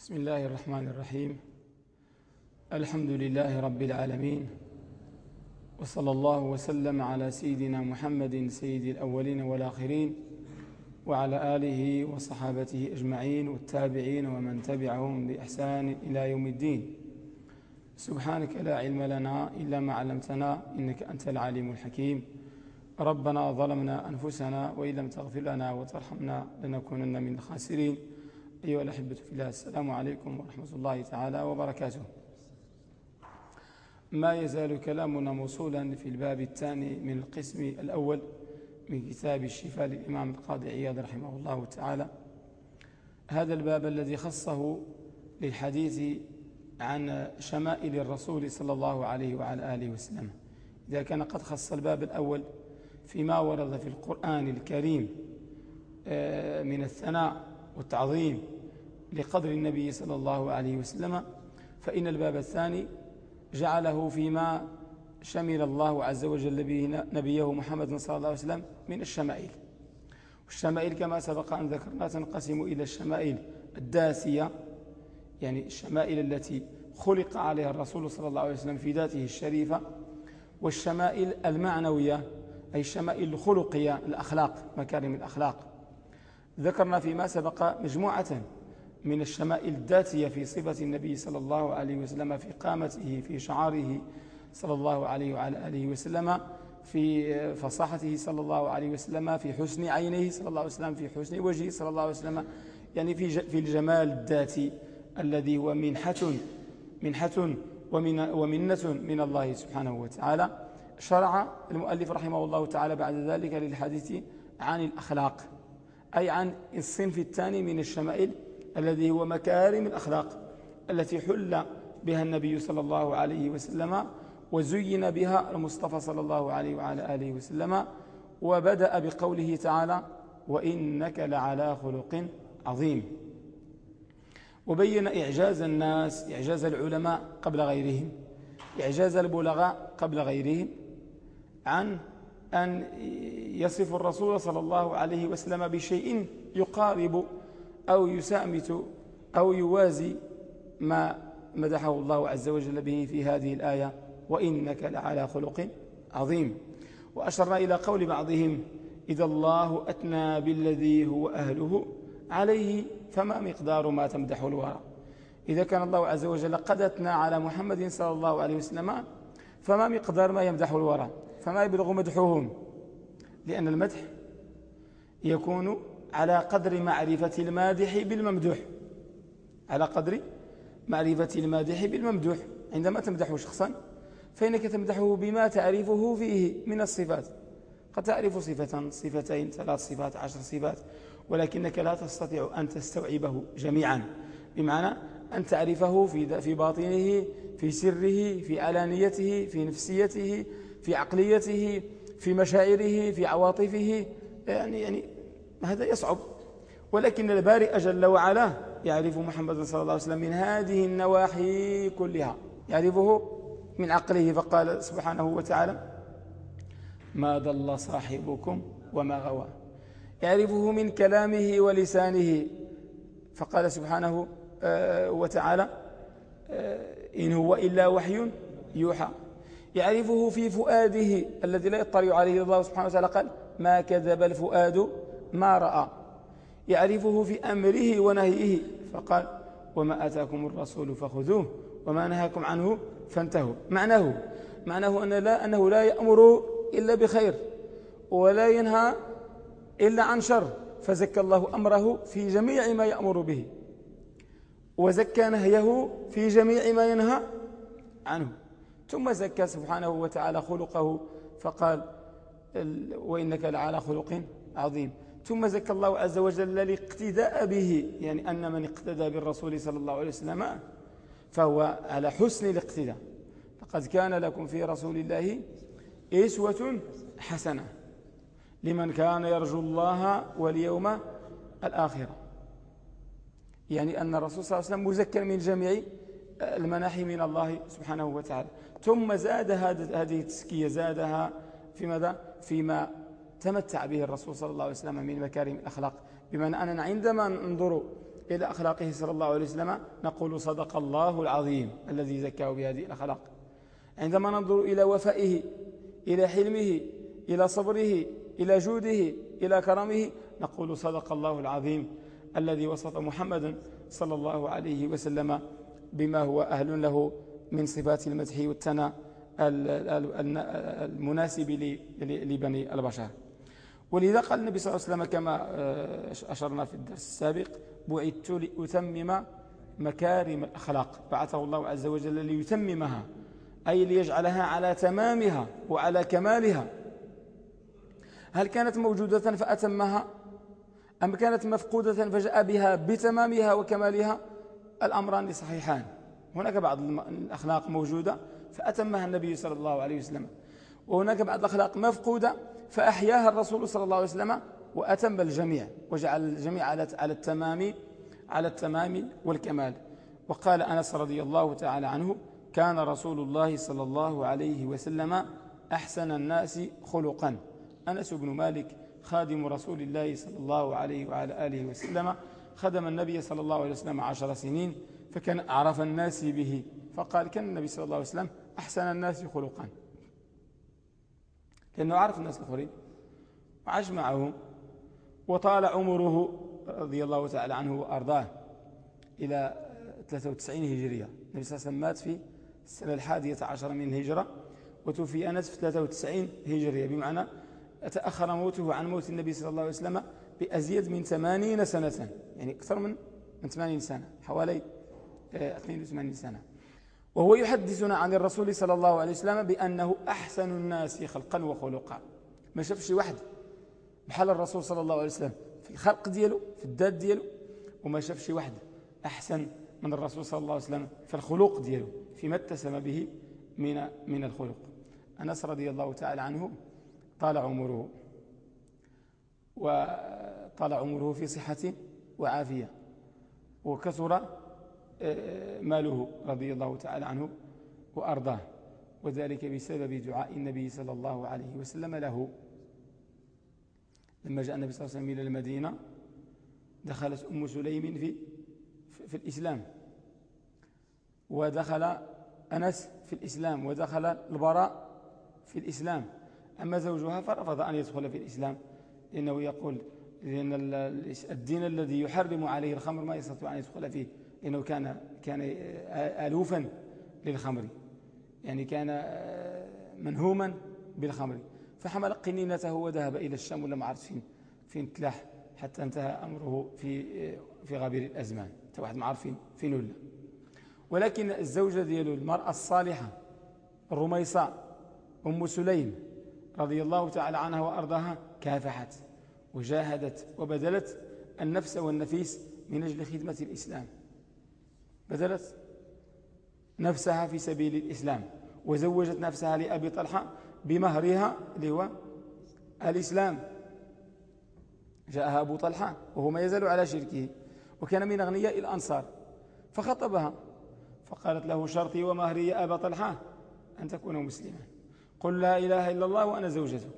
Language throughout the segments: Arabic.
بسم الله الرحمن الرحيم. الحمد لله رب العالمين. وصلى الله وسلم على سيدنا محمد سيد الأولين والآخرين وعلى آله وصحابته أجمعين والتابعين ومن تبعهم بإحسان إلى يوم الدين. سبحانك لا علم لنا إلا ما علمتنا إنك أنت العليم الحكيم. ربنا ظلمنا أنفسنا وإن لم تغفر لنا وترحمنا لنكونن من الخاسرين. أيها الأحبة في الله السلام عليكم ورحمة الله تعالى وبركاته. ما يزال كلامنا موصولا في الباب الثاني من القسم الأول من كتاب الشفاء للإمام القاضي عياض رحمه الله تعالى. هذا الباب الذي خصه للحديث عن شمائل الرسول صلى الله عليه وعلى آله وسلم. إذا كان قد خص الباب الأول فيما ورد في القرآن الكريم آه، من الثناء والتعظيم لقدر النبي صلى الله عليه وسلم فإن الباب الثاني جعله فيما شمل الله عز وجل نبيه محمد صلى الله عليه وسلم من الشمائل. والشمائل كما سبق أن ذكرنا تنقسم إلى الشمائل الداسية يعني الشمائل التي خلق عليها الرسول صلى الله عليه وسلم في ذاته الشريفة والشمائل المعنوية أي الشمائل الخلقية الأخلاق مكارم الأخلاق. ذكرنا فيما سبق مجموعة من الشمائل الذاتية في صفة النبي صلى الله عليه وسلم في قامته في شعاره صلى الله عليه وعلى آله وسلم في فصاحته صلى الله عليه وسلم في حسن عينيه صلى الله عليه وسلم في حسن وجهه صلى الله عليه وسلم. يعني في في الجمال الذاتي الذي هو منحة منحة ومن ومنة من الله سبحانه وتعالى. شرع المؤلف رحمه الله تعالى بعد ذلك للحديث عن الأخلاق. أي عن الصنف الثاني من الشمائل الذي هو مكارم الأخلاق التي حل بها النبي صلى الله عليه وسلم وزين بها المصطفى صلى الله عليه وعلى آله وسلم وبدأ بقوله تعالى وإنك لعلى خلق عظيم وبين إعجاز الناس إعجاز العلماء قبل غيرهم إعجاز البلغاء قبل غيرهم عن أن يصف الرسول صلى الله عليه وسلم بشيء يقارب أو يسامت أو يوازي ما مدحه الله عز وجل به في هذه الآية وإنك لعلى خلق عظيم. وأشرنا إلى قول بعضهم إذا الله أتنى بالذي هو أهله عليه فما مقدار ما تمدح الورى. إذا كان الله عز وجل قد أتنى على محمد صلى الله عليه وسلم فما مقدار ما يمدح الورى. فما يبلغ مدحهم؟ لأن المدح يكون على قدر معرفة المادح بالممدوح. على قدر معرفة المادح بالممدوح. عندما تمدح شخصا فإنك تمدحه بما تعرفه فيه من الصفات. قد تعرف صفة صفتين ثلاث صفات عشر صفات ولكنك لا تستطيع أن تستوعبه جميعا. بمعنى أن تعرفه في في باطنه في سره في علانيته في نفسيته في عقليته في مشاعره في عواطفه يعني يعني هذا يصعب. ولكن البارئ جل وعلا يعرف محمد صلى الله عليه وسلم من هذه النواحي كلها. يعرفه من عقله فقال سبحانه وتعالى ما ضل صاحبكم وما غوى. يعرفه من كلامه ولسانه فقال سبحانه آه، وتعالى آه، إن هو إلا وحي يوحى. يعرفه في فؤاده الذي لا يطلع عليه الله سبحانه وتعالى قال ما كذب الفؤاد ما رأى. يعرفه في أمره ونهيه فقال وما أتاكم الرسول فخذوه وما نهاكم عنه فانتهوا. معناه معناه أن لا أنه لا يأمر إلا بخير ولا ينهى إلا عن شر فزكى الله أمره في جميع ما يأمر به وزكى نهيه في جميع ما ينهى عنه. ثم زكى سبحانه وتعالى خلقه فقال وإنك لعلى خلق عظيم. ثم زكى الله عز وجل الاقتداء به يعني أن من اقتدى بالرسول صلى الله عليه وسلم فهو على حسن الاقتداء. لقد كان لكم في رسول الله إسوة حسنة لمن كان يرجو الله واليوم الآخرة. يعني أن الرسول صلى الله عليه وسلم مزكى من جميع المناحي من الله سبحانه وتعالى. ثم زاد هذه التسكية زادها في ماذا؟ فيما تمتع به الرسول صلى الله عليه وسلم من مكارم الأخلاق. بمعنى أننا عندما ننظر إلى أخلاقه صلى الله عليه وسلم نقول صدق الله العظيم الذي زكاه بهذه الأخلاق. عندما ننظر إلى وفائه إلى حلمه إلى صبره إلى جوده إلى كرمه نقول صدق الله العظيم الذي وصف محمدا صلى الله عليه وسلم بما هو أهل له من صفات المدح والثناء المناسب لبني البشر. ولذا قال النبي صلى الله عليه وسلم كما آه، أشرنا في الدرس السابق بعثت لأتمم مكارم الأخلاق. بعثه الله عز وجل ليتممها أي ليجعلها على تمامها وعلى كمالها. هل كانت موجودة فأتمها؟ أم كانت مفقودة فجاء بها بتمامها وكمالها؟ الأمران صحيحان. هناك بعض الأخلاق موجودة فأتمها النبي صلى الله عليه وسلم. وهناك بعض الأخلاق مفقودة فأحياها الرسول صلى الله عليه وسلم وأتم الجميع وجعل الجميع على على التمام على التمام والكمال. وقال أنس رضي الله تعالى عنه كان رسول الله صلى الله عليه وسلم أحسن الناس خلقا. أنس بن مالك خادم رسول الله صلى الله عليه وعلى آله وسلم خدم النبي صلى الله عليه وسلم عشر سنين فكان أعرف الناس به. فقال كان النبي صلى الله عليه وسلم أحسن الناس خلقا. لأنه عرف الناس الآخرين وعاش معهم وطال عمره رضي الله تعالى عنه وأرضاه إلى 93 هجرية. النبي صلى الله عليه وسلم مات في السنة الحادية عشر من الهجرة وتوفي أنس في 93 هجرية. بمعنى تأخر موته عن موت النبي صلى الله عليه وسلم بأزيد من 80 سنة. يعني أكثر من من 80 سنة حوالي 82 سنة. وهو يحدثنا عن الرسول صلى الله عليه وسلم بأنه أحسن الناس خلقا وخلقا. ما شافش واحد. بحال الرسول صلى الله عليه وسلم في الخلق دياله في الذات دياله وما شافش واحد أحسن من الرسول صلى الله عليه وسلم في الخلق دياله فيما اتسم به من من الخلق. أنس رضي الله تعالى عنه طال عمره. وطال عمره في صحة وعافية وكثر آه، ماله رضي الله تعالى عنه وأرضاه. وذلك بسبب دعاء النبي صلى الله عليه وسلم له. لما جاء النبي صلى الله عليه وسلم إلى المدينة دخلت أم سليم في في الإسلام. ودخل أنس في الإسلام ودخل البراء في الإسلام. أما زوجها فرفض أن يدخل في الإسلام لأنه يقول لأن الدين الذي يحرم عليه الخمر ما يستطيع أن يدخل فيه لأنه كان كان ألوفا للخمر. يعني كان منهوما بالخمر. فحمل قنينته وذهب إلى الشام ولا ما عرفت فين فين تلاح حتى انتهى أمره في في غابر الأزمان. حتى واحد ما عارف فين فين ولا. ولكن الزوجة ديالو المرأة الصالحة الرميصاء أم سليم رضي الله تعالى عنها وأرضاها كافحت. وجاهدت وبذلت النفس والنفيس من أجل خدمة الإسلام. بذلت نفسها في سبيل الإسلام وزوجت نفسها لأبي طلحة بمهرها اللي هو الإسلام. جاءها أبو طلحة وهو ما يزال على شركه وكان من أغنياء الأنصار فخطبها فقالت له شرطي ومهري يا أبا طلحة أن تكون مسلما. قل لا إله إلا الله وأنا زوجته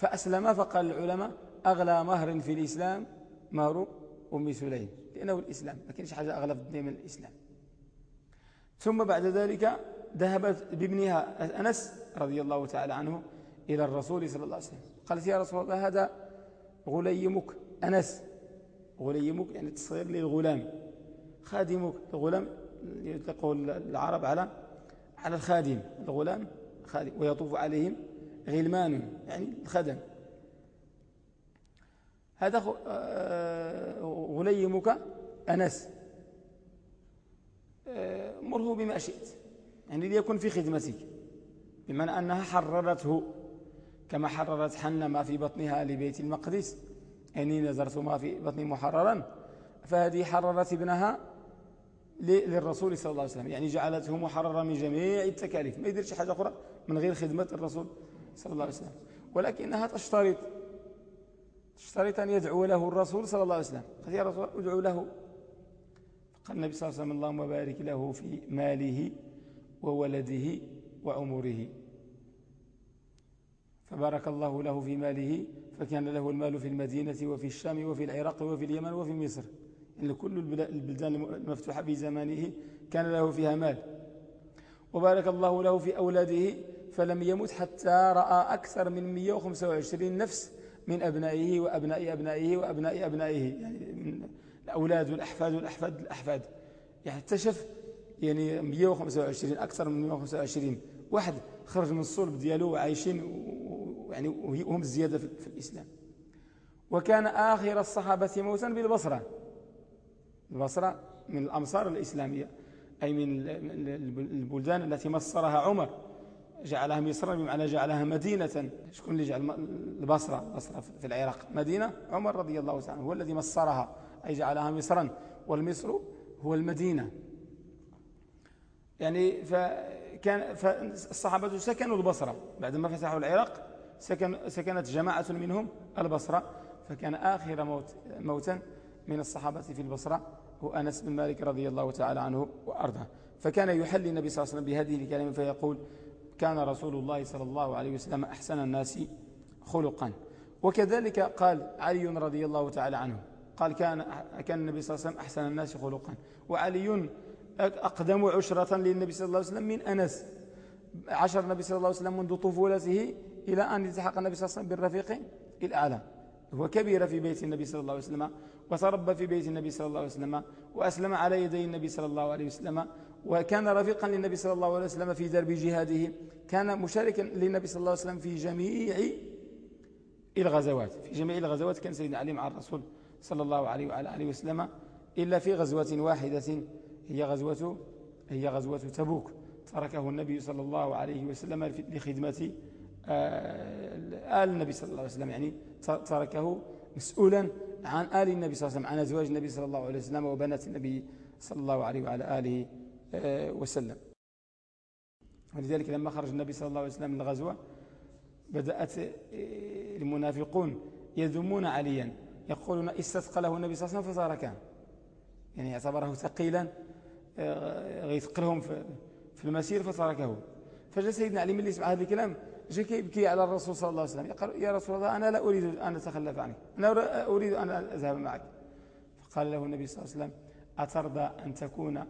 فأسلم فقال العلماء أغلى مهر في الإسلام مهر أم سليم لأنه الإسلام ما كانش حاجة أغلى في الدنيا من الإسلام. ثم بعد ذلك ذهبت بابنها أنس رضي الله تعالى عنه إلى الرسول صلى الله عليه وسلم. قالت يا رسول الله هذا غليمك أنس. غليمك يعني تصغير للغلام. خادمك الغلام يطلقه العرب على على الخادم الغلام خادم ويطوف عليهم غلمان يعني الخدم. هذا آه، غليمك أنس. آه، مره بما شئت يعني ليكن في خدمتك بمعنى أنها حررته كما حررت حنة ما في بطنها لبيت المقدس. إني نزرت ما في بطني محررا فهذه حررت ابنها للرسول صلى الله عليه وسلم. يعني جعلته محررا من جميع التكاليف. ما يديرش حاجة أخرى من غير خدمة الرسول صلى الله عليه وسلم. ولكنها تشترط تشترط أن يدعو له الرسول صلى الله عليه وسلم. قال يا رسول ادعو له. فقال النبي صلى الله عليه وسلم اللهم بارك له في ماله وولده وعمره. فبارك الله له في ماله فكان له المال في المدينة وفي الشام وفي العراق وفي اليمن وفي مصر. يعني كل البلدان المفتوحة في زمانه كان له فيها مال. وبارك الله له في أولاده فلم يمت حتى رأى أكثر من 125 نفس من أبنائه وأبناء أبنائه وأبناء أبنائه. يعني من الأولاد والأحفاد والأحفاد الأحفاد يعني اكتشف يعني 125 أكثر من 125 واحد خرج من الصلب دياله وعايشين يعني وهم الزيادة في الإسلام. وكان آخر الصحابة موتا بالبصرة. البصرة من الأمصار الإسلامية. أي من البلدان التي مصرها عمر. جعلها مصرا بمعنى جعلها مدينة. شكون اللي جعل البصرة؟ البصرة في العراق. مدينة عمر رضي الله عنه هو الذي مصرها أي جعلها مصرا. والمصر هو المدينة. يعني فكان فالصحابة سكنوا البصرة. بعدما فتحوا العراق سكن سكنت جماعة منهم البصرة. فكان آخر موت موتا من الصحابة في البصرة هو أنس بن مالك رضي الله تعالى عنه وأرضاه. فكان يحل النبي صلى الله عليه وسلم بهذه الكلمة فيقول كان رسول الله صلى الله عليه وسلم أحسن الناس خلقا. وكذلك قال علي رضي الله تعالى عنه قال كان كان النبي صلى الله عليه وسلم أحسن الناس خلقا. وعلي أقدم عشرة للنبي صلى الله عليه وسلم من أنس. عشر النبي صلى الله عليه وسلم منذ طفولته إلى أن التحق النبي صلى الله عليه وسلم بالرفيق الأعلى. هو كبير في بيت النبي صلى الله عليه وسلم وتربى في بيت النبي صلى الله عليه وسلم وأسلم على يدي النبي صلى الله عليه وسلم وكان رفيقا للنبي صلى الله عليه وسلم في درب جهاده. كان مشاركا للنبي صلى الله عليه وسلم في جميع الغزوات. في جميع الغزوات كان سيدنا علي مع الرسول صلى الله عليه وعلى آله وسلم إلا في غزوة واحدة هي غزوة هي غزوة تبوك. تركه النبي صلى الله عليه وسلم لخدمة آه، آل النبي صلى الله عليه وسلم. يعني تركه مسؤولا عن آل النبي صلى الله عليه وسلم عن أزواج النبي صلى الله عليه وسلم وبنات النبي صلى الله عليه وعلى آله وسلم. ولذلك لما خرج النبي صلى الله عليه وسلم من الغزوة بدأت آه، المنافقون يذمون عليا. يقولون استثقله النبي صلى الله عليه وسلم فتركه يعني اعتبره ثقيلا يثقلهم في المسير فتركه فجاء سيدنا علي من اللي يسمع هذا الكلام جاء يبكي على الرسول صلى الله عليه وسلم يقول يا رسول الله أنا لا أريد أن أتخلف عنك أنا أريد أن أذهب معك. فقال له النبي صلى الله عليه وسلم أترضى أن تكون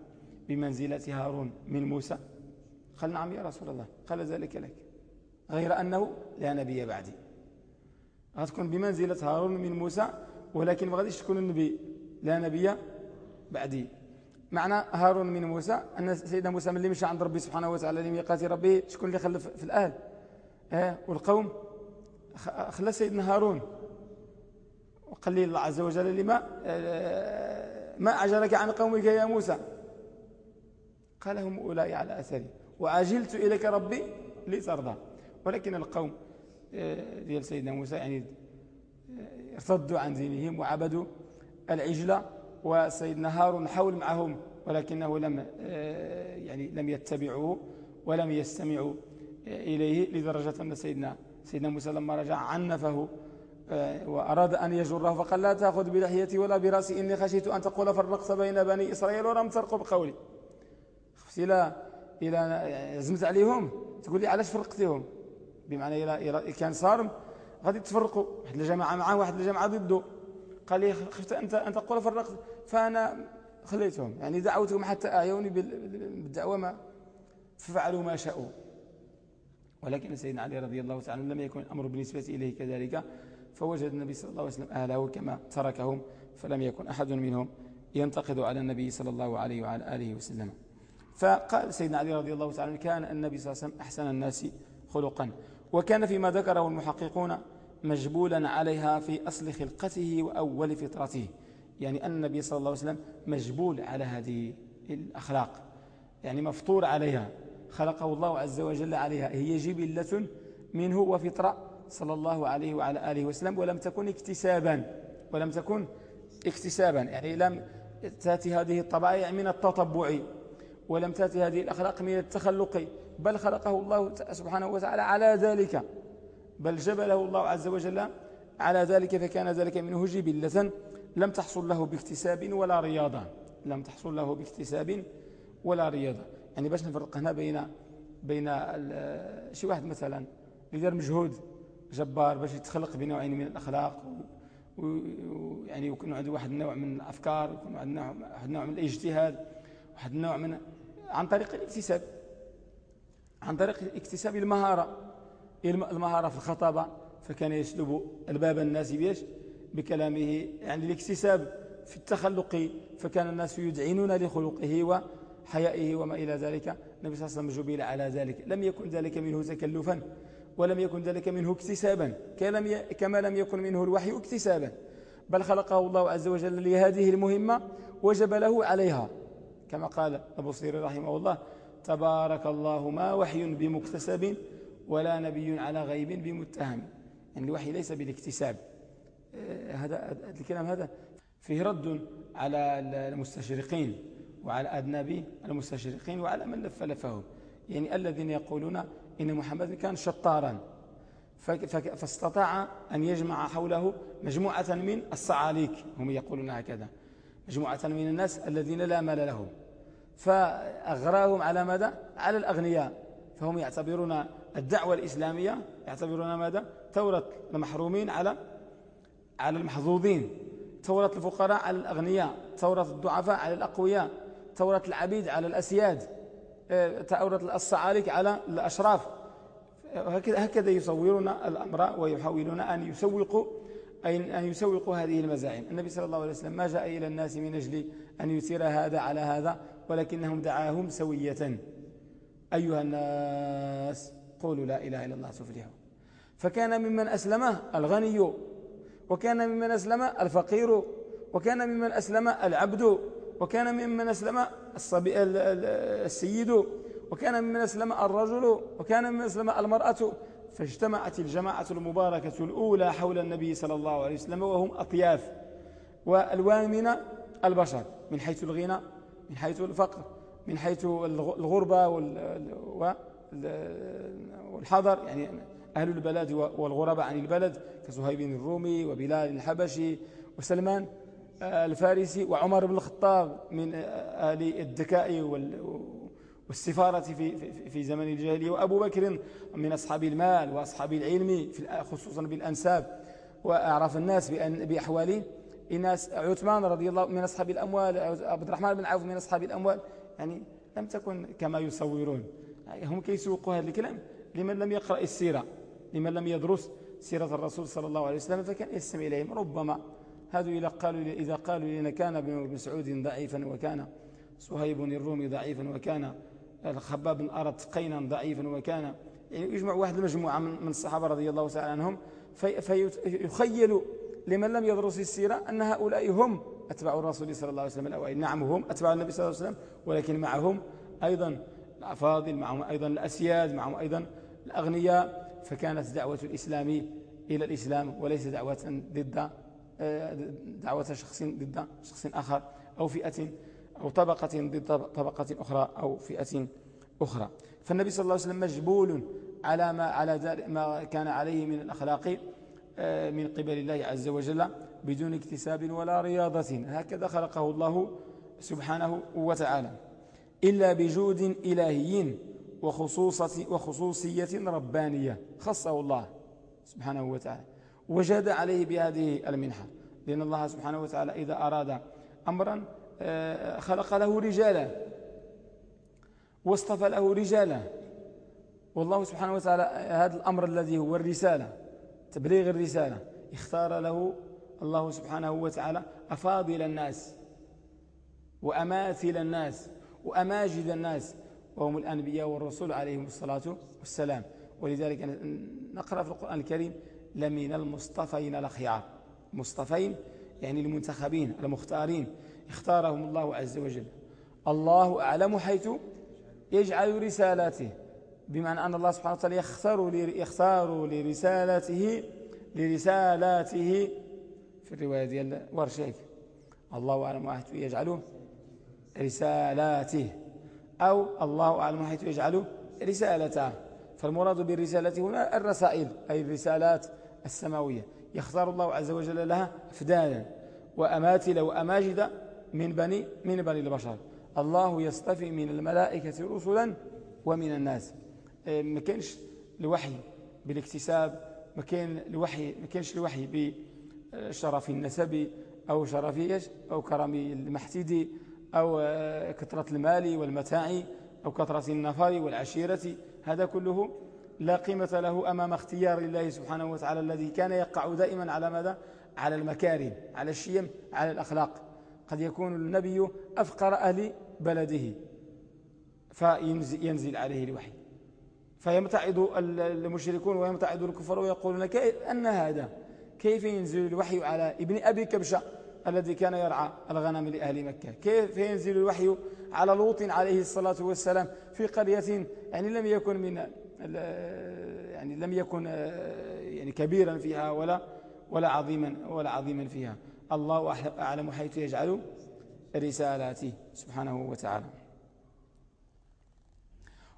بمنزلة هارون من موسى؟ قال نعم يا رسول الله قال ذلك لك. غير أنه لا نبي بعدي. غتكون بمنزلة هارون من موسى ولكن ما غاديش تكون النبي لا نبي بعدي. معنى هارون من موسى أن سيدنا موسى من اللي مشى عند ربي سبحانه وتعالى لميقات ربي شكون اللي خلف في الأهل آه والقوم. خلى سيدنا هارون. وقال لي الله عز وجل لما آه، ما أعجلك عن قومك يا موسى؟ قال هم أولئي على أثري. وعجلت إليك ربي لترضى. ولكن القوم آه، ديال سيدنا موسى يعني آه، ارتدوا عن دينهم وعبدوا العجلة. وسيدنا هارون حول معهم ولكنه لم يعني لم يتبعوه ولم يستمعوا إليه لدرجة أن سيدنا سيدنا موسى لما رجع عنفه آه، وأراد أن يجره فقال لا تأخذ بلحيتي ولا برأسي إني خشيت أن تقول فرقت بين بني إسرائيل ولم ترقب قولي خفت إلى إلى زمت عليهم. تقول لي علاش فرقتيهم؟ بمعنى إلى كان صارم غادي تفرقوا. واحد الجماعة معه واحد الجماعة ضده. قال لي خفت أنت أن تقول فرقت. فأنا خليتهم. يعني دعوتهم حتى أعيوني بالدعوة ما ففعلوا ما شاءوا. ولكن سيدنا علي رضي الله تعالى لم يكن الأمر بالنسبة إليه كذلك. فوجد النبي صلى الله عليه وسلم أهله كما تركهم فلم يكن أحد منهم ينتقد على النبي صلى الله عليه وعلى آله وسلم. فقال سيدنا علي رضي الله تعالى كان النبي صلى الله عليه وسلم أحسن الناس خلقا وكان فيما ذكره المحققون مجبولا عليها في أصل خلقته وأول فطرته. يعني أن النبي صلى الله عليه وسلم مجبول على هذه الأخلاق يعني مفطور عليها خلقه الله عز وجل عليها. هي جبلة منه وفطرة صلى الله عليه وعلى آله وسلم ولم تكن اكتسابا ولم تكن اكتسابا يعني لم تأتي هذه الطبائع من التطبع. ولم تأتي هذه الأخلاق من التخلق بل خلقه الله سبحانه وتعالى على ذلك. بل جبله الله عز وجل على ذلك فكان ذلك منه جبلة لم تحصل له باكتساب ولا رياضة. لم تحصل له باكتساب ولا رياضة. يعني باش نفرق هنا بين بين شي واحد مثلا اللي مجهود جبار باش يتخلق بنوعين من الأخلاق ويعني يكون عنده واحد النوع من الأفكار يكون عنده واحد النوع من الاجتهاد واحد النوع من عن طريق الاكتساب. عن طريق اكتساب المهارة. المهارة في الخطابة فكان يسلب ألباب الناس بيش بكلامه يعني الاكتساب في التخلق. فكان الناس يدعنون لخلقه وحيائه وما إلى ذلك. النبي صلى الله عليه وسلم جبل على ذلك. لم يكن ذلك منه تكلفا ولم يكن ذلك منه اكتسابا. كما لم يكن منه الوحي اكتسابا. بل خلقه الله عز وجل لهذه المهمة وجب له عليها. كما قال أبو صير رحمه الله تبارك الله ما وحي بمكتسب ولا نبي على غيب بمتهم. يعني الوحي ليس بالاكتساب. آه، هذا الكلام هذا فيه رد على المستشرقين وعلى أدناب المستشرقين وعلى من لف لفهم. يعني الذين يقولون إن محمد كان شطارا فاستطاع أن يجمع حوله مجموعة من الصعاليك. هم يقولون هكذا. مجموعة من الناس الذين لا مال لهم. فأغراهم على ماذا؟ على الأغنياء. فهم يعتبرون الدعوة الإسلامية يعتبرون ماذا؟ ثورة المحرومين على على المحظوظين. ثورة الفقراء على الأغنياء. ثورة الضعفاء على الأقوياء. ثورة العبيد على الأسياد. آه، ثورة الصعاليك على الأشراف. هكذا يصورون الأمر ويحاولون أن يسوقوا أي أن يسوقوا هذه المزاعم النبي صلى الله عليه وسلم ما جاء إلى الناس من أجل أن يثير هذا على هذا ولكنهم دعاهم سوية. أيها الناس قولوا لا إله إلا الله تفلحوا فكان ممن أسلم الغني وكان ممن أسلم الفقير وكان ممن أسلم العبد وكان ممن أسلم السيد وكان ممن أسلم الرجل وكان ممن أسلم المرأة. فاجتمعت الجماعة المباركة الأولى حول النبي صلى الله عليه وسلم وهم أطياف وألوان من البشر من حيث الغنى من حيث الفقر من حيث الغربة والحضر يعني أهل البلد والغرباء عن البلد كزهيب الرومي وبلال الحبشي وسلمان الفارسي وعمر بن الخطاب من أهل الذكاء والسفارة في, في زمن الجاهلية. وأبو بكر من أصحاب المال وأصحاب العلم خصوصا بالأنساب. وأعرف الناس بأحواله الناس عثمان رضي الله من أصحاب الأموال عبد الرحمن بن عوف من أصحاب الأموال. يعني لم تكن كما يصورون. هم كيسوقوا هذا الكلام. لمن لم يقرأ السيرة. لمن لم يدرس سيرة الرسول صلى الله عليه وسلم فكان يستمع إليهم. ربما هذا إذا قالوا إذا قالوا لنا كان ابن مسعود ضعيفا وكان صهيب الرومي ضعيفا وكان الخباب بن أرد قينا ضعيفا وكان يعني يجمع واحد المجموعة من الصحابة رضي الله تعالى عنهم. فيخيل لمن لم يدرس السيرة أن هؤلاء هم أتباع الرسول صلى الله عليه وسلم الأوائل نعم هم أتباع النبي صلى الله عليه وسلم ولكن معهم أيضا الأفاضل معهم أيضا الأسياد معهم أيضا الأغنياء. فكانت دعوة الإسلام إلى الإسلام وليس دعوة ضد دعوة شخص ضد شخص آخر أو فئة أو طبقة ضد طبقة أخرى أو فئة أخرى. فالنبي صلى الله عليه وسلم مجبول على ما على ما كان عليه من الأخلاق آه، من قبل الله عز وجل بدون اكتساب ولا رياضة. هكذا خلقه الله سبحانه وتعالى. إلا بجود إلهي وخصوصة وخصوصية ربانية خصه الله سبحانه وتعالى. وجد عليه بهذه المنحة. لأن الله سبحانه وتعالى إذا أراد أمرا خلق له رجالا. واصطفى له رجالا. والله سبحانه وتعالى هذا الأمر الذي هو الرسالة تبليغ الرسالة. اختار له الله سبحانه وتعالى أفاضل الناس وأماثل الناس وأماجد الناس وهم الأنبياء والرسول عليهم الصلاة والسلام. ولذلك نقرأ في القرآن الكريم لمن المصطفين الأخيار. مصطفين يعني المنتخبين المختارين. اختارهم الله عز وجل. الله أعلم حيث يجعل رسالاته. بمعنى أن الله سبحانه وتعالى يختار يختار لرسالته لرسالاته. في الرواية ديال ورشيك. الله أعلم حيث يجعل رسالاته. أو الله أعلم حيث يجعل رسالته. فالمراد بالرسالة هنا الرسائل أي الرسالات السماوية. يختار الله عز وجل لها أفدالا وأماثل وأماجد من بني من بني البشر. الله يصطفي من الملائكة رسلا ومن الناس. إيه، ما كانش الوحي بالاكتساب ما كان الوحي ما كانش الوحي شرف النسب أو شرف أو كرم المحتدي أو كثرة المال والمتاع أو كثرة النفر والعشيرة. هذا كله لا قيمة له أمام اختيار الله سبحانه وتعالى الذي كان يقع دائما على ماذا؟ على المكارم على الشيم على الأخلاق. قد يكون النبي أفقر أهل بلده فينزل عليه الوحي. فيمتعد المشركون ويمتعد الكفر ويقولون أن هذا كيف ينزل الوحي على ابن أبي كبشة الذي كان يرعى الغنم لأهل مكة؟ كيف ينزل الوحي على لوط عليه الصلاة والسلام في قرية يعني لم يكن من يعني لم يكن يعني كبيرا فيها ولا ولا عظيما ولا عظيما فيها. الله أعلم حيث يجعل رسالاته سبحانه وتعالى.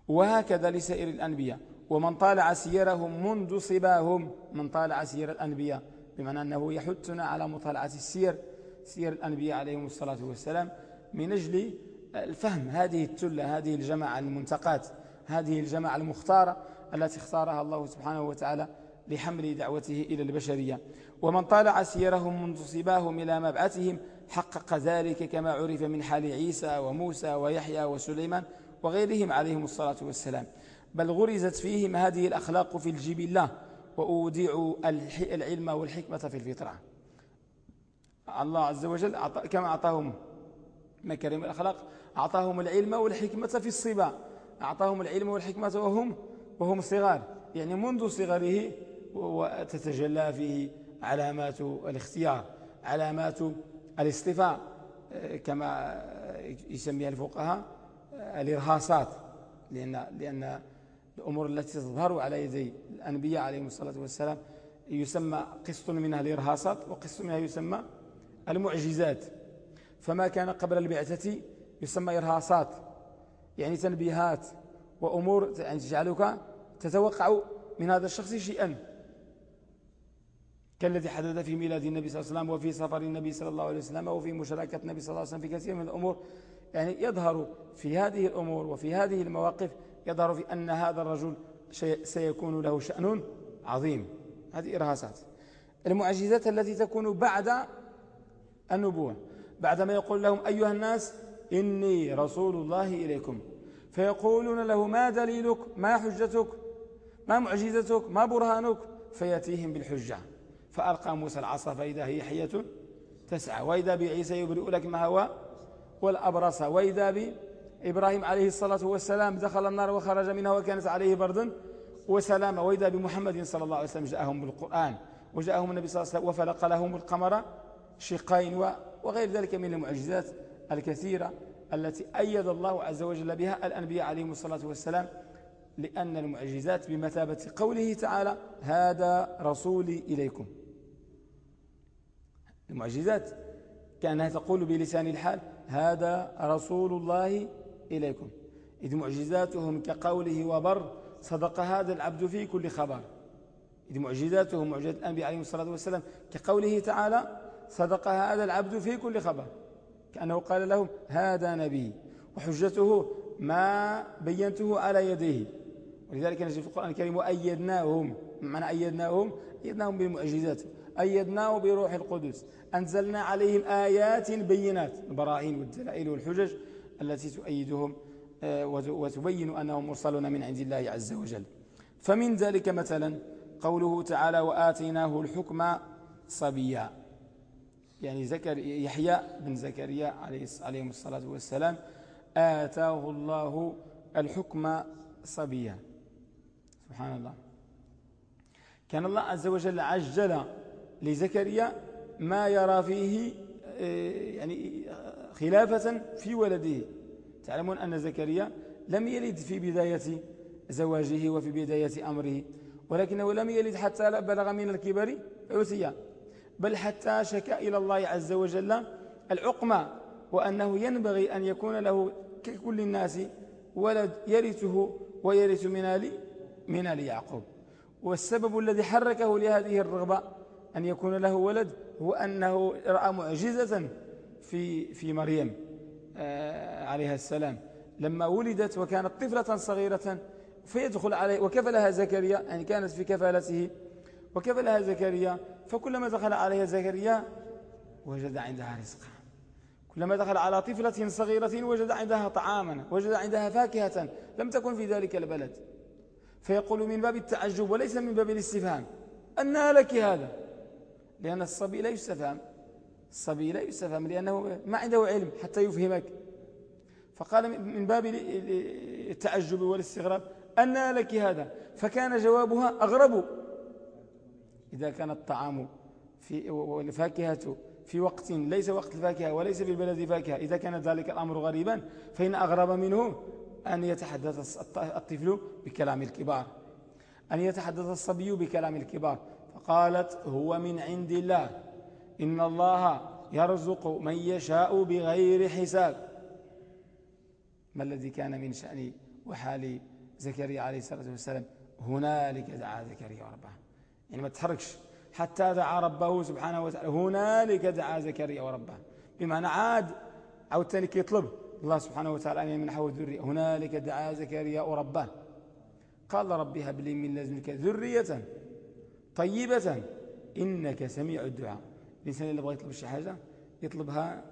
وهكذا لسائر الأنبياء. ومن طالع سيرهم منذ صباهم من طالع سير الأنبياء بمعنى أنه يحثنا على مطالعة السير سير الأنبياء عليهم الصلاة والسلام من أجل الفهم. هذه التلة هذه الجماعة المنتقات هذه الجماعة المختارة التي اختارها الله سبحانه وتعالى لحمل دعوته إلى البشرية. ومن طالع سيرهم منذ صباهم إلى مبعثهم حقق ذلك كما عرف من حال عيسى وموسى ويحيى وسليمان وغيرهم عليهم الصلاة والسلام. بل غرزت فيهم هذه الأخلاق في الجبلة وأودعوا العلم والحكمة في الفطرة. الله عز وجل كما أعطاهم مكارم الأخلاق أعطاهم العلم والحكمة في الصبا. أعطاهم العلم والحكمة وهم وهم صغار. يعني منذ صغره وتتجلى فيه علامات الاختيار علامات الاصطفاء كما يسميها الفقهاء الإرهاصات لأن, لأن الأمور التي تظهر على يدي الأنبياء عليهم الصلاة والسلام يسمى قسط منها الإرهاصات وقسط منها يسمى المعجزات. فما كان قبل البعثة يسمى إرهاصات يعني تنبيهات وأمور يعني تجعلك تتوقع من هذا الشخص شيئا. كالذي حدث في ميلاد النبي صلى الله عليه وسلم وفي سفر النبي صلى الله عليه وسلم وفي مشاركة النبي صلى الله عليه وسلم في كثير من الأمور. يعني يظهر في هذه الأمور وفي هذه المواقف يظهر في أن هذا الرجل سيكون له شأن عظيم. هذه إرهاصات. المعجزات التي تكون بعد النبوة. بعدما يقول لهم أيها الناس إني رسول الله إليكم. فيقولون له ما دليلك؟ ما حجتك؟ ما معجزتك؟ ما برهانك؟ فيأتيهم بالحجة. فألقى موسى العصا فإذا هي حية تسعى وإذا بعيسى يبرئ لك ما هو والأبرص وإذا بإبراهيم عليه الصلاة والسلام دخل النار وخرج منها وكانت عليه برد وسلام وإذا بمحمد صلى الله عليه وسلم جاءهم بالقرآن وجاءهم النبي صلى الله عليه وسلم وفلق لهم القمر شقين وغير ذلك من المعجزات الكثيرة التي أيد الله عز وجل بها الأنبياء عليهم الصلاة والسلام لأن المعجزات بمثابة قوله تعالى هذا رسولي إليكم. المعجزات كأنها تقول بلسان الحال هذا رسول الله إليكم. إذ معجزاتهم كقوله وبر صدق هذا العبد في كل خبر. إذ معجزاتهم معجزات الأنبياء عليهم الصلاة والسلام كقوله تعالى صدق هذا العبد في كل خبر كأنه قال لهم هذا نبي. وحجته ما بينته على يديه. ولذلك نجد في القرآن الكريم وأيدناهم. معنى أيدناهم أيدناهم بالمعجزات. أيدناه بروح القدس. أنزلنا عليهم آيات بينات. البراهين والدلائل والحجج التي تؤيدهم آه، وتبين أنهم مرسلون من عند الله عز وجل. فمن ذلك مثلا قوله تعالى وآتيناه الحكم صبيا. يعني زكر يحيى بن زكريا عليه الصلاة والسلام آتاه الله الحكم صبيا. سبحان الله. كان الله عز وجل عجل لزكريا ما يرى فيه آه، يعني خلافة في ولده. تعلمون أن زكريا لم يلد في بداية زواجه وفي بداية أمره ولكنه لم يلد حتى بلغ من الكبر عثيا بل حتى شكا إلى الله عز وجل العقمة وأنه ينبغي أن يكون له ككل الناس ولد يرثه ويرث من آل من آل يعقوب. والسبب الذي حركه لهذه الرغبة أن يكون له ولد هو أنه رأى معجزة في في مريم آه، عليها السلام. لما ولدت وكانت طفلة صغيرة فيدخل عليه وكفلها زكريا يعني كانت في كفالته وكفلها زكريا فكلما دخل عليها زكريا وجد عندها رزقا. كلما دخل على طفلة صغيرة وجد عندها طعاما وجد عندها فاكهة لم تكن في ذلك البلد. فيقول من باب التعجب وليس من باب الاستفهام أنى لك هذا. لأن الصبي لا يستفهم. الصبي لا يستفهم لأنه ما عنده علم حتى يفهمك. فقال من باب التعجب والاستغراب أنى لك هذا. فكان جوابها أغرب. إذا كان الطعام في والفاكهة في وقت ليس وقت الفاكهة وليس في البلد فاكهة. إذا كان ذلك الأمر غريبا فإن أغرب منه أن يتحدث الطفل بكلام الكبار. أن يتحدث الصبي بكلام الكبار. فقالت هو من عند الله. إن الله يرزق من يشاء بغير حساب. ما الذي كان من شأن وحال زكريا عليه الصلاة والسلام؟ هنالك دعا زكريا ربه. يعني ما تحركش. حتى دعا ربه سبحانه وتعالى. هنالك دعا زكريا وربه. بمعنى عاد أو الثاني يطلب. الله سبحانه وتعالى أن يمنحه ذرية. هنالك دعا زكريا وربه. قال ربي هب لي من لازمك ذرية. طيبة إنك سميع الدعاء. الإنسان اللي بغى يطلب شي حاجة يطلبها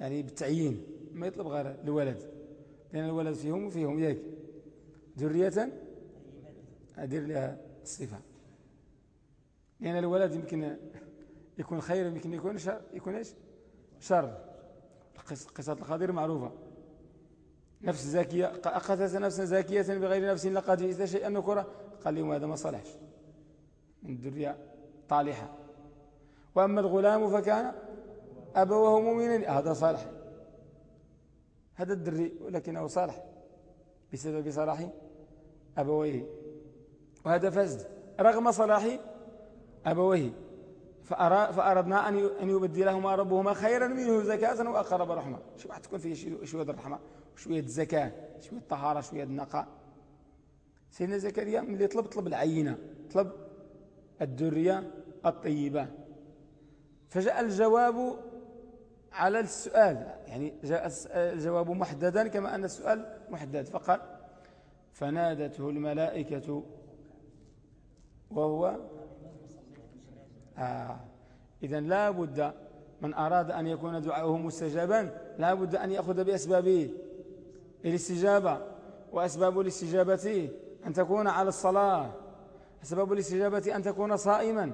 يعني بالتعيين ما يطلب غير الولد. لأن الولد فيهم وفيهم ياك. ذرية أدير لها الصفة. لأن الولد يمكن يكون خير يمكن يكون شر يكون إيش؟ شر. قصة الخضير معروفة. نفس زاكية أقتت نفسا زاكية بغير نفس لقد جئت شيئا نكرة قال لهم هذا ما صلحش. من الذرية طالحة. وأما الغلام فكان أبوه مؤمنين هذا صالح. هذا الدري ولكنه صالح بسبب صلاح أبويه. وهذا فاسد رغم صلاح أبويه فأردنا أن يبدلهما ربهما خيرا منه زكاة وأقرب رحمة. شو تكون فيه شوية الرحمة شوية الزكاة شوية الطهارة شوية النقاء سيدنا زكريا اللي طلب طلب العينة طلب الدرية الطيبة. فجاء الجواب على السؤال يعني جاء الجواب محددا كما أن السؤال محدد. فقال فنادته الملائكة وهو آه. إذا لا بد من أراد أن يكون دعاؤه مستجابا لا بد أن يأخذ بأسباب الاستجابة وأسباب الاستجابة أن تكون على الصلاة. أسباب الاستجابة أن تكون صائما.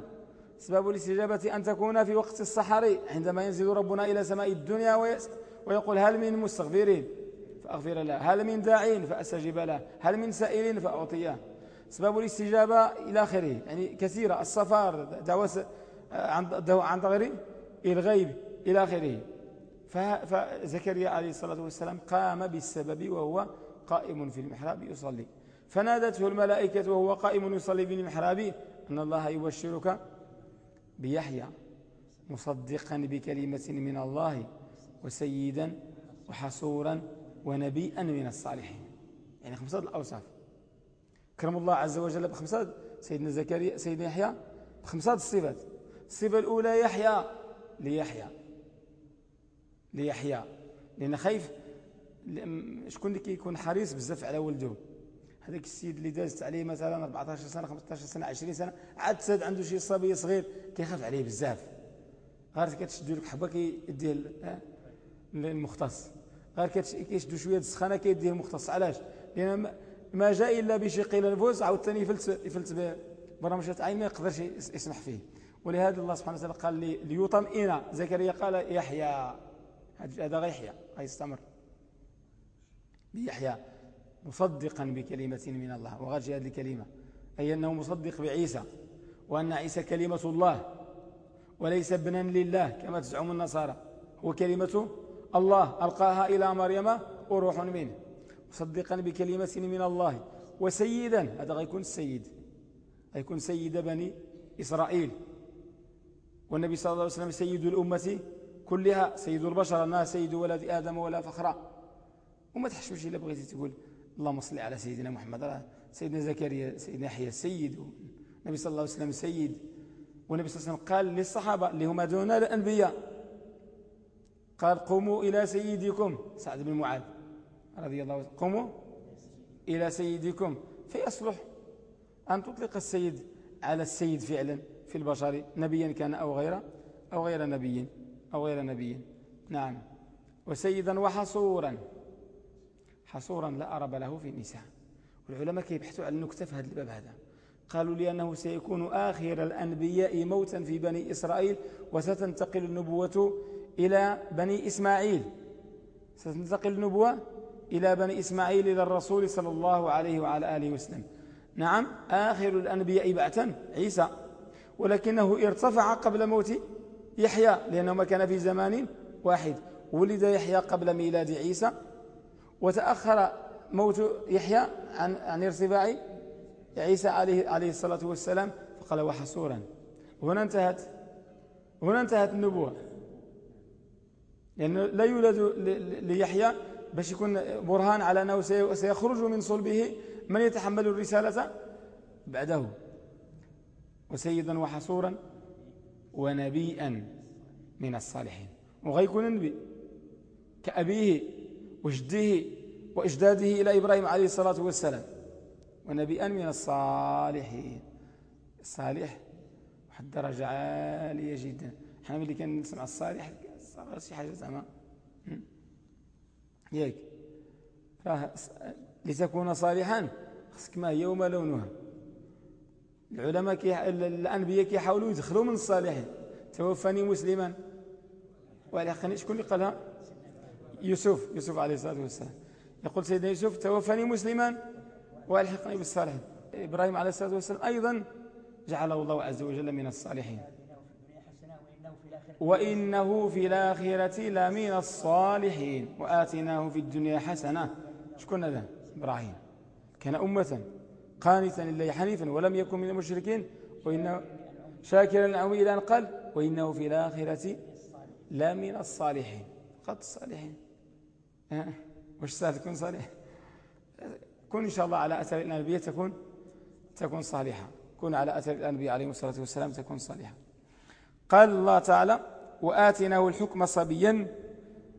أسباب الاستجابة أن تكون في وقت الصحر عندما ينزل ربنا إلى سماء الدنيا ويقول هل من مستغفرين فأغفر له. هل من داعين فأستجيب له. هل من سائل؟ فأعطيه. أسباب الاستجابة إلى آخره. يعني كثيرة. السفر دعوة عن ظهر الغيب إلى آخره. فزكريا عليه الصلاة والسلام قام بالسبب وهو قائم في المحراب يصلي. فنادته الملائكة وهو قائم يصلي في المحراب. أن الله يبشرك بيحيى مصدقا بكلمة من الله وسيدا وحصورا ونبيا من الصالحين. يعني خمسة الأوصاف. كرم الله عز وجل بخمسة. سيدنا زكريا سيدنا يحيى بخمسة الصفات. الصفة الأولى يحيى. ليحيى. ليحيى. لأن خايف شكون اللي كيكون حريص بزاف على ولده هذاك السيد اللي دازت عليه مثلا 14 سنة 15 سنة 20 سنة عاد ساد عنده شي صبي صغير كيخاف عليه بزاف. غير كتشدو لك حبة كيديه للمختص. غير كيشدو شوية السخانة كيديه المختص. علاش؟ لأن ما جاء إلا بشق الانفس عاوتاني يفلت يفلت برمجه عين ما يقدرش يسمح فيه. ولهذا الله سبحانه وتعالى قال لي ليطمئن. زكريا قال يحيى. هذا غيحيى غيستمر. بيحيى مصدقا بكلمة من الله وغير هذه الكلمة أي أنه مصدق بعيسى وأن عيسى كلمة الله وليس ابنا لله كما تزعم النصارى. هو كلمة الله ألقاها إلى مريم وروح منه. مصدقا بكلمة من الله وسيدا هذا غيكون السيد غيكون سيد بني إسرائيل. والنبي صلى الله عليه وسلم سيد الأمة كلها سيد البشر الناس سيد ولد آدم ولا فخرا وما تحشوش إلا بغيتي تقول اللهم صل على سيدنا محمد سيدنا زكريا سيدنا يحيى سيد النبي صلى الله عليه وسلم سيد والنبي صلى الله عليه وسلم قال للصحابة اللي هم دون الأنبياء قال قوموا إلى سيدكم. سعد بن معاذ رضي الله عنه قوموا إلى سيدكم. فيصلح أن تطلق السيد على السيد فعلا في البشر نبيا كان أو غير أو غير نبي أو غير نبي نعم. وسيدا وحصورا. حصورا لا أرب له في النساء. والعلماء كيبحثوا على النكتة في هذا الباب هذا. قالوا لأنه سيكون آخر الأنبياء موتا في بني إسرائيل وستنتقل النبوة إلى بني إسماعيل. ستنتقل النبوة إلى بني إسماعيل إلى الرسول صلى الله عليه وعلى آله وسلم. نعم آخر الأنبياء بعثا عيسى. ولكنه ارتفع قبل موت يحيى لأنه ما كان في زمان واحد. ولد يحيى قبل ميلاد عيسى. وتأخر موت يحيى عن, عن ارتفاع عيسى عليه, عليه الصلاة والسلام فقال وحصورا. هنا انتهت. هنا انتهت النبوة. لأنه لا يولد ليحيى باش يكون برهان على أنه سيخرج من صلبه من يتحمل الرسالة بعده. وسيدا وحصورا ونبيا من الصالحين. وغيكون نبي كأبيه وجده وإجداده إلى إبراهيم عليه الصلاة والسلام. ونبيا من الصالحين. الصالح واحد درجة عالية جدا. إحنا ملي كان نسمع الصالح شي حاجة زعما. ياك راه لتكون صالحا خصك ما هي وما لونها. العلماء كي الأنبياء كيحاولوا يدخلوا من الصالحين. توفاني مسلما. والحقني شكون اللي قالها؟ يوسف يوسف عليه الصلاة والسلام. يقول سيدنا يوسف توفاني مسلما والحقني بالصالحين. إبراهيم عليه الصلاة والسلام أيضا جعله الله عز وجل من الصالحين. وإنه في الآخرة لمن الصالحين. وآتناه في الدنيا حسنة. شكون هذا إبراهيم. كان أمة قانتا لله حنيفا ولم يكن من المشركين. وإنه شاكرا لنعمه إلى أن قال وإنه في الآخرة لمن الصالحين. قد الصالحين؟ وش سهل تكون صالح كن إن شاء الله على أثر الأنبياء تكون تكون صالحة. كن على أثر الأنبياء عليهم الصلاة والسلام تكون صالحة. قال الله تعالى وآتناه الحكم صبيا.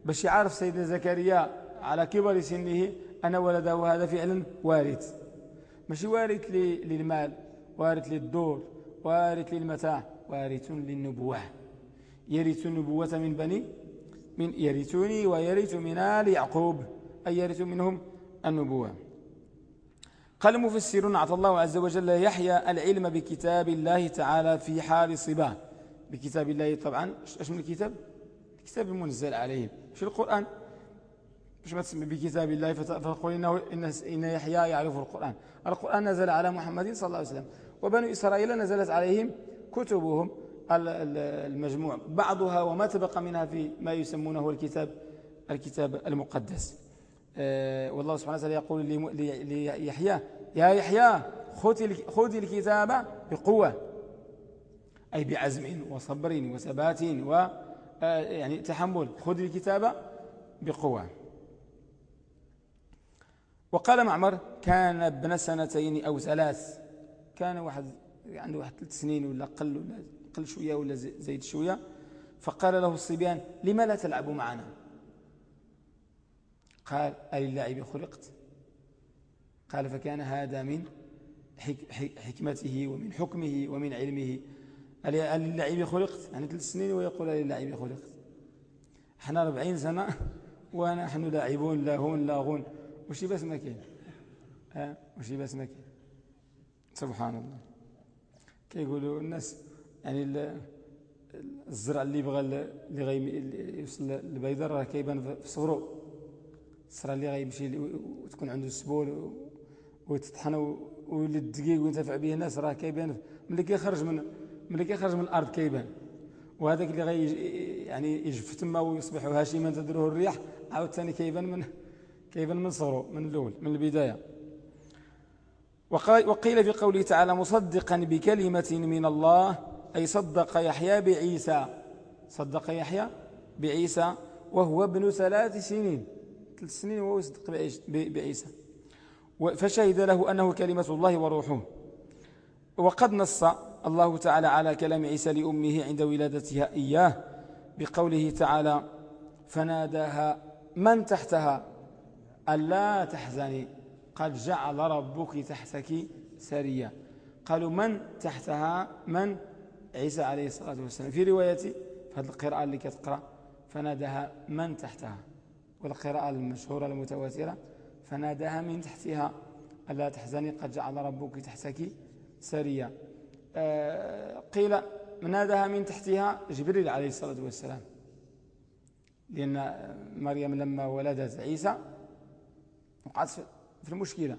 باش يعرف سيدنا زكريا على كبر سنه أن ولده هذا فعلا وارث. ماشي وارث للمال وارث للدور وارث للمتاع وارث للنبوة. يرث النبوة من بني من يرثني ويرث من آل يعقوب أي يرث منهم النبوة. قال المفسرون أعطى الله عز وجل يحيى العلم بكتاب الله تعالى في حال صباه بكتاب الله طبعا. إيش من الكتاب؟ الكتاب المنزل عليهم في القرآن؟ مش ما تسمي بكتاب الله فتقول إنه إن يحيى يعرف القرآن. القرآن نزل على محمد صلى الله عليه وسلم وبنو إسرائيل نزلت عليهم كتبهم. المجموع. بعضها وما تبقى منها في ما يسمونه الكتاب الكتاب المقدس. آه، والله سبحانه وتعالى يقول ليحيى يا يحيى خذ الكتاب بقوة أي بعزم وصبر وثبات و آه، يعني تحمل. خذ الكتاب بقوة. وقال معمر كان ابن سنتين أو ثلاث. كان واحد عنده واحد ثلاث سنين ولا قل ولا قل شوية ولا زيد شوية. فقال له الصبيان لما لا تلعب معنا؟ قال أللعب خلقت؟ قال فكان هذا من حكمته ومن حكمه ومن علمه. أللعب خلقت؟ يعني ثلاث سنين ويقول أللعب خلقت؟ إحنا 40 سنة ونحن لاعبون لاهون لاغون وشي بس ما كاين؟ ها وشي بس ما كاين؟ سبحان الله. كيقولوا الناس يعني الزرع اللي بغى اللي غي يوصل للبيضة راه كيبان في صغرو الزرع اللي غيمشي وتكون عنده السبول وتطحن ويولي الدقيق وينتفع به الناس راه كيبان ملي كيخرج من ملي كيخرج من الأرض كيبان. وهذاك اللي غي يعني يجف تما ويصبح هاشما تدره الرياح عاوتاني كيبان من كيبان من صغره من الأول من البداية. وقيل في قوله تعالى مصدقا بكلمة من الله أي صدق يحيى بعيسى. صدق يحيى بعيسى وهو ابن ثلاث سنين. ثلاث سنين وهو يصدق بعيسى. فشهد له أنه كلمة الله وروحه. وقد نص الله تعالى على كلام عيسى لأمه عند ولادتها إياه بقوله تعالى فناداها من تحتها؟ ألا تحزني. قد جعل ربك تحتك سريا. قالوا من تحتها؟ من؟ عيسى عليه الصلاة والسلام. في رواية في هذه القراءة اللي كتقرأ فنادها من تحتها. والقراءة المشهورة المتواترة فناداها من تحتها. ألا تحزني قد جعل ربك تحتك سريا. آه، قيل ناداها من تحتها جبريل عليه الصلاة والسلام. لأن مريم لما ولدت عيسى وقعت في المشكلة.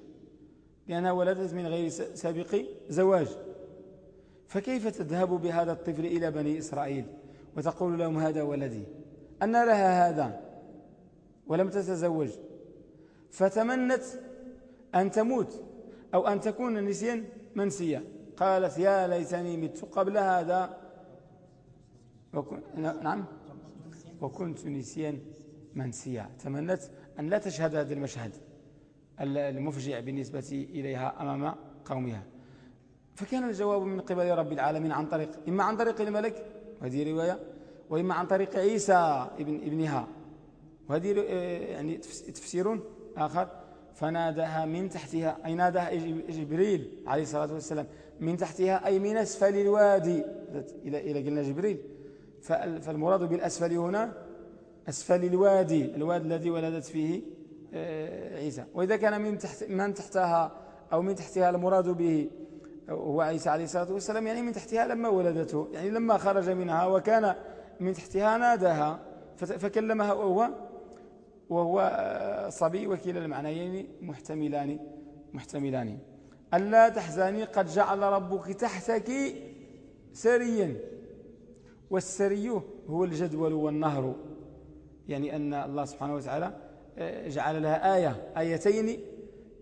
لأنها ولدت من غير سابق زواج. فكيف تذهب بهذا الطفل إلى بني إسرائيل وتقول لهم هذا ولدي؟ أن لها هذا ولم تتزوج. فتمنت أن تموت أو أن تكون نسيا منسيا قالت يا ليتني مت قبل هذا وكن... نعم. وكنت نسيا منسيا تمنت أن لا تشهد هذا المشهد المفجع بالنسبة إليها أمام قومها. فكان الجواب من قبل رب العالمين عن طريق إما عن طريق الملك وهذه رواية وإما عن طريق عيسى ابن ابنها. وهذه يعني تفسير آخر. فناداها من تحتها أي ناداها جبريل عليه الصلاة والسلام. من تحتها أي من أسفل الوادي. إلى إلى قلنا جبريل. فالمراد بالأسفل هنا أسفل الوادي الوادي الذي ولدت فيه آه، عيسى. وإذا كان من تحت من تحتها أو من تحتها المراد به هو عيسى عليه الصلاة والسلام يعني من تحتها لما ولدته يعني لما خرج منها وكان من تحتها ناداها فكلمها وهو وهو آه، صبي وكلا المعنيين محتملان محتملان. ألا تحزني قد جعل ربك تحتك سريا. والسري هو الجدول والنهر. يعني أن الله سبحانه وتعالى آه، جعل لها آية آيتين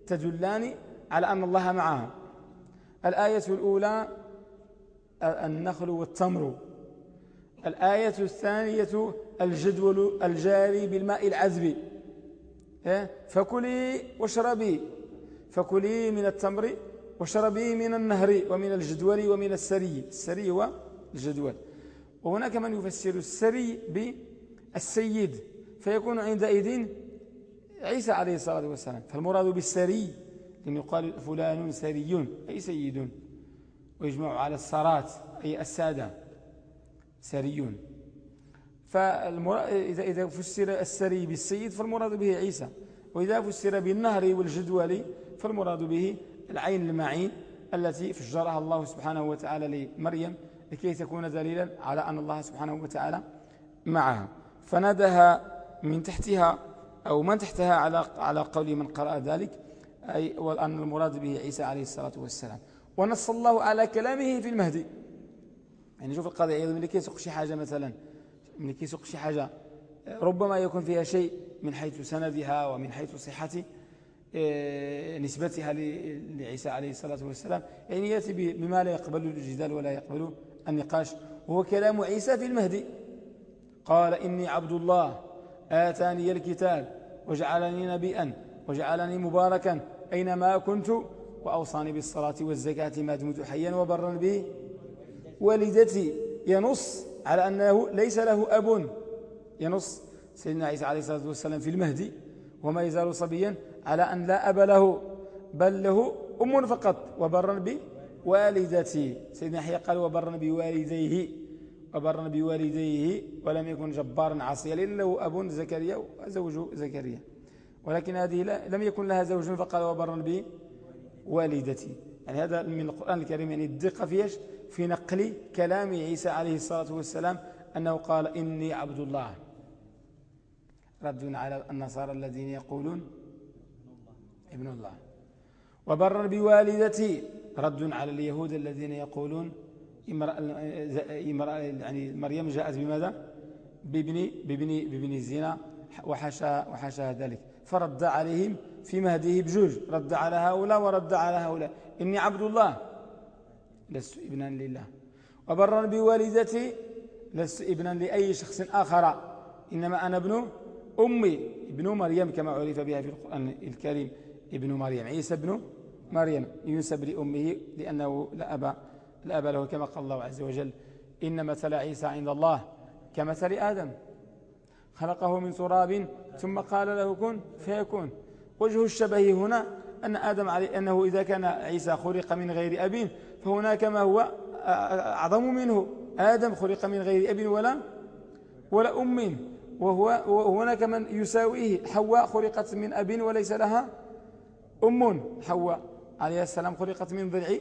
تدلان على أن الله معها. الآية الأولى النخل والتمر. الآية الثانية الجدول الجاري بالماء العذب. إيه؟ فكلي واشربي. فكلي من التمر واشربي من النهر ومن الجدول ومن السري. السري هو الجدول. وهناك من يفسر السري بالسيد فيكون عندئذ عيسى عليه الصلاة والسلام. فالمراد بالسري. لأن يقال فلان سري أي سيد ويجمع على السرات أي السادة سريون فإذا إذا فسر السري بالسيد فالمراد به عيسى وإذا فسر بالنهر والجدول فالمراد به العين المعين التي فجرها الله سبحانه وتعالى لمريم لكي تكون دليلا على أن الله سبحانه وتعالى معها. فنادها من تحتها أو من تحتها على على قول من قرأ ذلك أي وأن المراد به عيسى عليه الصلاة والسلام. ونص الله على كلامه في المهدي. يعني شوف القضية أيضا ملي كيسوق شي حاجة مثلا ملي كيسوق شي حاجة ربما يكون فيها شيء من حيث سندها ومن حيث صحة آه، نسبتها لعيسى عليه الصلاة والسلام. يعني يأتي بما لا يقبل الجدال ولا يقبل النقاش. وهو كلام عيسى في المهدي. قال إني عبد الله آتاني الكتاب وجعلني نبيا وجعلني مباركا أينما كنت وأوصاني بالصلاة والزكاة ما دمت حيا وبرا به والدتي ينص على أنه ليس له أب. ينص سيدنا عيسى عليه الصلاة والسلام في المهدي وما يزال صبيا على أن لا أب له بل له أم فقط وبرا بوالدتي سيدنا يحيى قال وبرا بوالديه وبرا بوالديه ولم يكن جبارا عاصيا لأن له أب زكريا وزوج زكريا. ولكن هذه لم يكن لها زوج فقال وبرا بوالدتي يعني هذا من القرآن الكريم يعني الدقة في إيش؟ في نقل كلام عيسى عليه الصلاة والسلام أنه قال إني عبد الله. رد على النصارى الذين يقولون ابن الله. وبرا بوالدتي رد على اليهود الذين يقولون امرأة يعني مريم جاءت بماذا؟ بابن, بابن, بابن الزنا وحاشا, وحاشا ذلك. فرد عليهم في مهده بجوج رد على هؤلاء ورد على هؤلاء. إني عبد الله لست ابنا لله. وبرا بوالدتي لست ابنا لأي شخص آخر. إنما أنا ابن أمي ابن مريم كما عرف بها في القرآن الكريم. ابن مريم عيسى ابن مريم. ينسب لأمه لأنه لا أبا, لا أبا له كما قال الله عز وجل إن مثل عيسى عند الله كمثل آدم. خلقه من تراب ثم قال له كن فيكون. وجه الشبه هنا أن آدم عليه أنه إذا كان عيسى خلق من غير أب فهناك ما هو أعظم منه. آدم خلق من غير أب ولا ولا أم وهو وهناك من يساويه. حواء خلقت من أب وليس لها أم. حواء عليه السلام خلقت من ضلع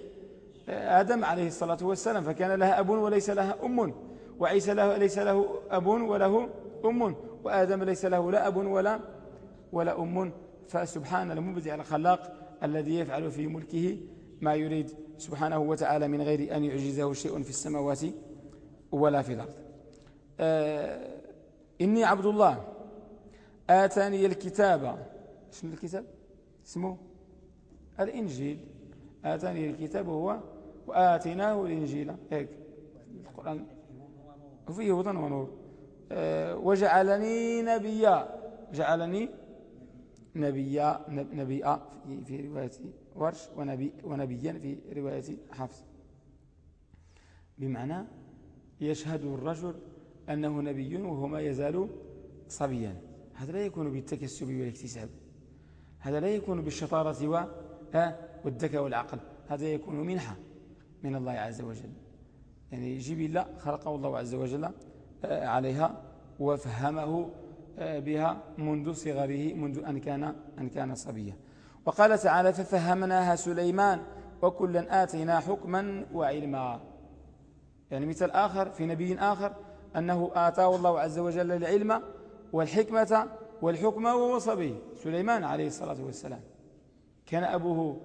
آدم عليه الصلاة والسلام فكان لها أب وليس لها أم وعيسى له ليس له أب وله أم وآدم ليس له لا أب ولا ولا أم. فسبحان المبدع الخلاق الذي يفعل في ملكه ما يريد سبحانه وتعالى من غير أن يعجزه شيء في السماوات ولا في الأرض. آه إني عبد الله. آتاني الكتاب. شنو الكتاب؟ اسمه؟ الإنجيل. آتاني الكتاب هو وآتيناه الإنجيل. هيك. القرآن. وفيه هدى ونور. وجعلني نبيا. جعلني نبيا نبيا في, في رواية ورش ونبي ونبيا في رواية حفص. بمعنى يشهد الرجل أنه نبي وهو ما يزال صبيا. هذا لا يكون بالتكسب والاكتساب. هذا لا يكون بالشطارة والذكاء والعقل. هذا يكون منحة من الله عز وجل. يعني جبلة خلقه الله عز وجل عليها وفهمه آه، بها منذ صغره منذ أن كان, أن كان صبيا. وقال تعالى ففهمناها سليمان وكلا آتينا حكما وعلما. يعني مثل آخر في نبي آخر أنه آتاه الله عز وجل العلم والحكمة والحكم وهو صبي. سليمان عليه الصلاة والسلام. كان أبوه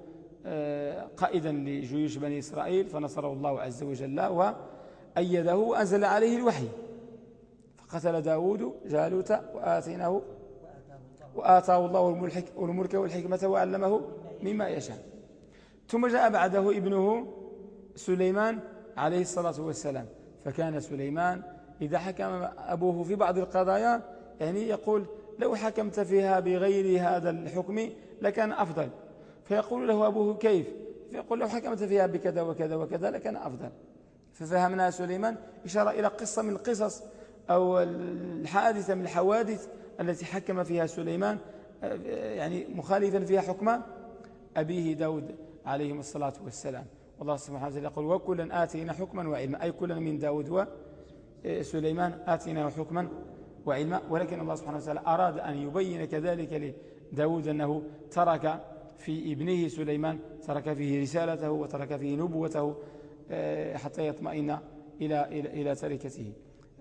آه، قائدا لجيوش بني إسرائيل فنصره الله عز وجل وأيده وأنزل عليه الوحي. فقتل داود جالوت وآتيناه وآتاه الله الملك والحكمة وعلمه مما يشاء. ثم جاء بعده ابنه سليمان عليه الصلاة والسلام. فكان سليمان إذا حكم أبوه في بعض القضايا يعني يقول لو حكمت فيها بغير هذا الحكم لكان أفضل. فيقول له أبوه كيف؟ فيقول لو حكمت فيها بكذا وكذا وكذا لكان أفضل. ففهمنا سليمان إشارة إلى قصة من القصص أو الحادثة من الحوادث التي حكم فيها سليمان يعني مخالفا فيها حكم أبيه داود عليهم الصلاة والسلام. والله سبحانه وتعالى يقول وكلا آتينا حكما وعلما. أي كلا من داود وسليمان آتينا حكما وعلما. ولكن الله سبحانه وتعالى أراد أن يبين كذلك لداود أنه ترك في ابنه سليمان ترك فيه رسالته وترك فيه نبوته آه، حتى يطمئن إلى, إلى, إلى تركته.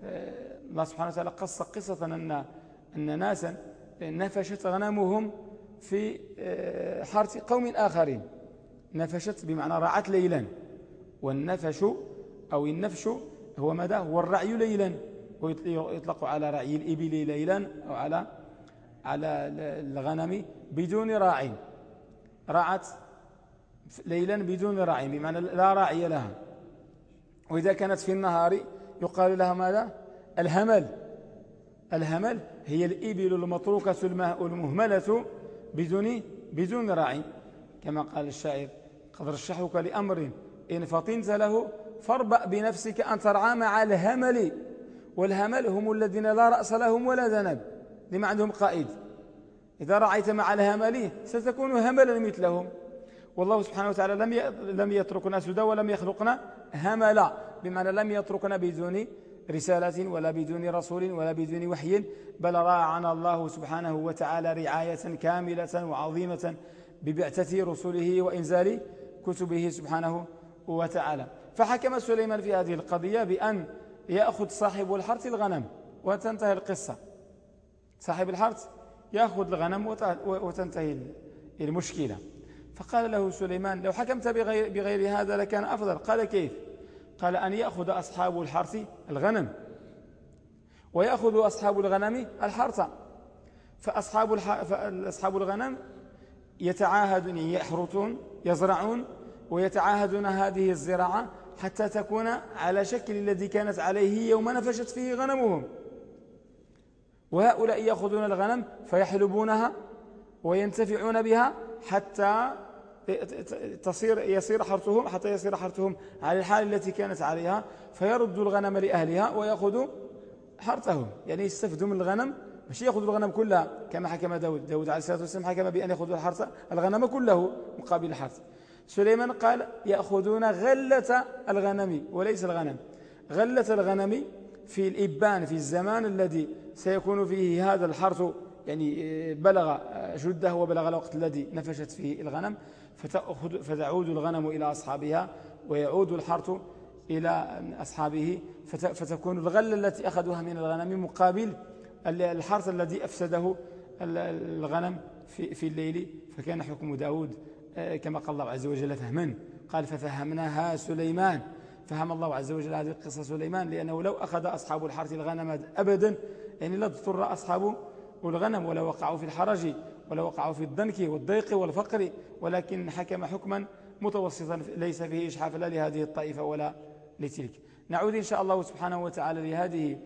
آه، الله سبحانه وتعالى قص قصة أن, أن ناسا نفشت غنمهم في آه، حارة قوم آخرين. نفشت بمعنى رعت ليلا. والنفش أو النفش هو ماذا؟ هو الرعي ليلا. ويطلق على رعي الإبل ليلا أو على على الغنم بدون راعي رعت ليلا بدون راعي بمعنى لا راعي لها. وإذا كانت في النهار يقال لها ماذا؟ الهمل. الهمل هي الإبل المتروكة المهملة بدون بدون راعي كما قال الشاعر قد رشحك لأمر إن فطنت له فاربأ بنفسك أن ترعى مع الهمل. والهمل هم الذين لا رأس لهم ولا ذنب. لما عندهم قائد. إذا رعيت مع الهمل ستكون هملا مثلهم. والله سبحانه وتعالى لم لم يتركنا سدى ولم يخلقنا هملا. بمعنى لم يتركنا بدون رسالة ولا بدون رسول ولا بدون وحي بل راعنا الله سبحانه وتعالى رعاية كاملة وعظيمة ببعثة رسله وإنزال كتبه سبحانه وتعالى. فحكم سليمان في هذه القضية بأن يأخذ صاحب الحرث الغنم وتنتهي القصة. صاحب الحرث يأخذ الغنم وتنتهي المشكلة. فقال له سليمان لو حكمت بغير, بغير هذا لكان أفضل. قال كيف؟ قال أن يأخذ أصحاب الحرث الغنم. ويأخذ أصحاب الغنم الحرث. فأصحاب, الح... فأصحاب الغنم يتعاهدون يحرثون يزرعون ويتعاهدون هذه الزراعة حتى تكون على شكل الذي كانت عليه يوم نفشت فيه غنمهم. وهؤلاء يأخذون الغنم فيحلبونها وينتفعون بها حتى تصير يصير حرثهم حتى يصير حرثهم على الحال التي كانت عليها فيرد الغنم لأهلها ويأخذ حرثهم. يعني يستفدوا من الغنم مش يأخذ الغنم كلها كما حكم داود. داود عليه الصلاة والسلام حكم بأن يأخذ الحرث الغنم كله مقابل الحرث. سليمان قال يأخذون غلة الغنم وليس الغنم. غلة الغنم في الإبان في الزمان الذي سيكون فيه هذا الحرث يعني آه، بلغ شده وبلغ الوقت الذي نفشت فيه الغنم. فتعود الغنم إلى أصحابها ويعود الحرث إلى أصحابه فتكون الغلة التي أخذوها من الغنم مقابل الحرث الذي أفسده الغنم في, في الليل. فكان حكم داود آه، كما قال الله عز وجل فهما قال ففهمناها سليمان. فهم الله عز وجل هذه القصة سليمان لأنه لو أخذ أصحاب الحرث الغنم أبدا يعني لا تضطر أصحاب الغنم ولا وقعوا في الحرج. ولا وقعوا في الضنك والضيق والفقر ولكن حكم حكما متوسطا ليس فيه إشحاف لا لهذه الطائفة ولا لتلك. نعود إن شاء الله سبحانه وتعالى لهذه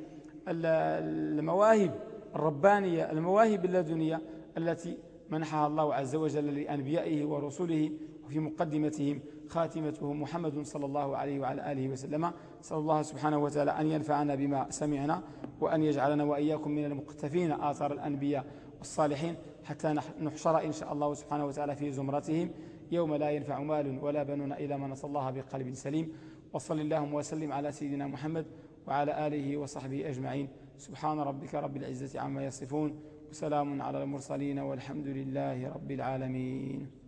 المواهب الربانية المواهب اللدنية التي منحها الله عز وجل لأنبيائه ورسله وفي مقدمتهم خاتمته محمد صلى الله عليه وعلى آله وسلم. صلى الله سبحانه وتعالى أن ينفعنا بما سمعنا وأن يجعلنا وإياكم من المقتفين آثار الأنبياء والصالحين. حتى نحشر إن شاء الله سبحانه وتعالى في زمرتهم. يوم لا ينفع مال ولا بنون إلى من نصى الله بقلب سليم. وصل اللهم وسلم على سيدنا محمد وعلى آله وصحبه أجمعين. سبحان ربك رب العزة عما يصفون. وسلام على المرسلين والحمد لله رب العالمين.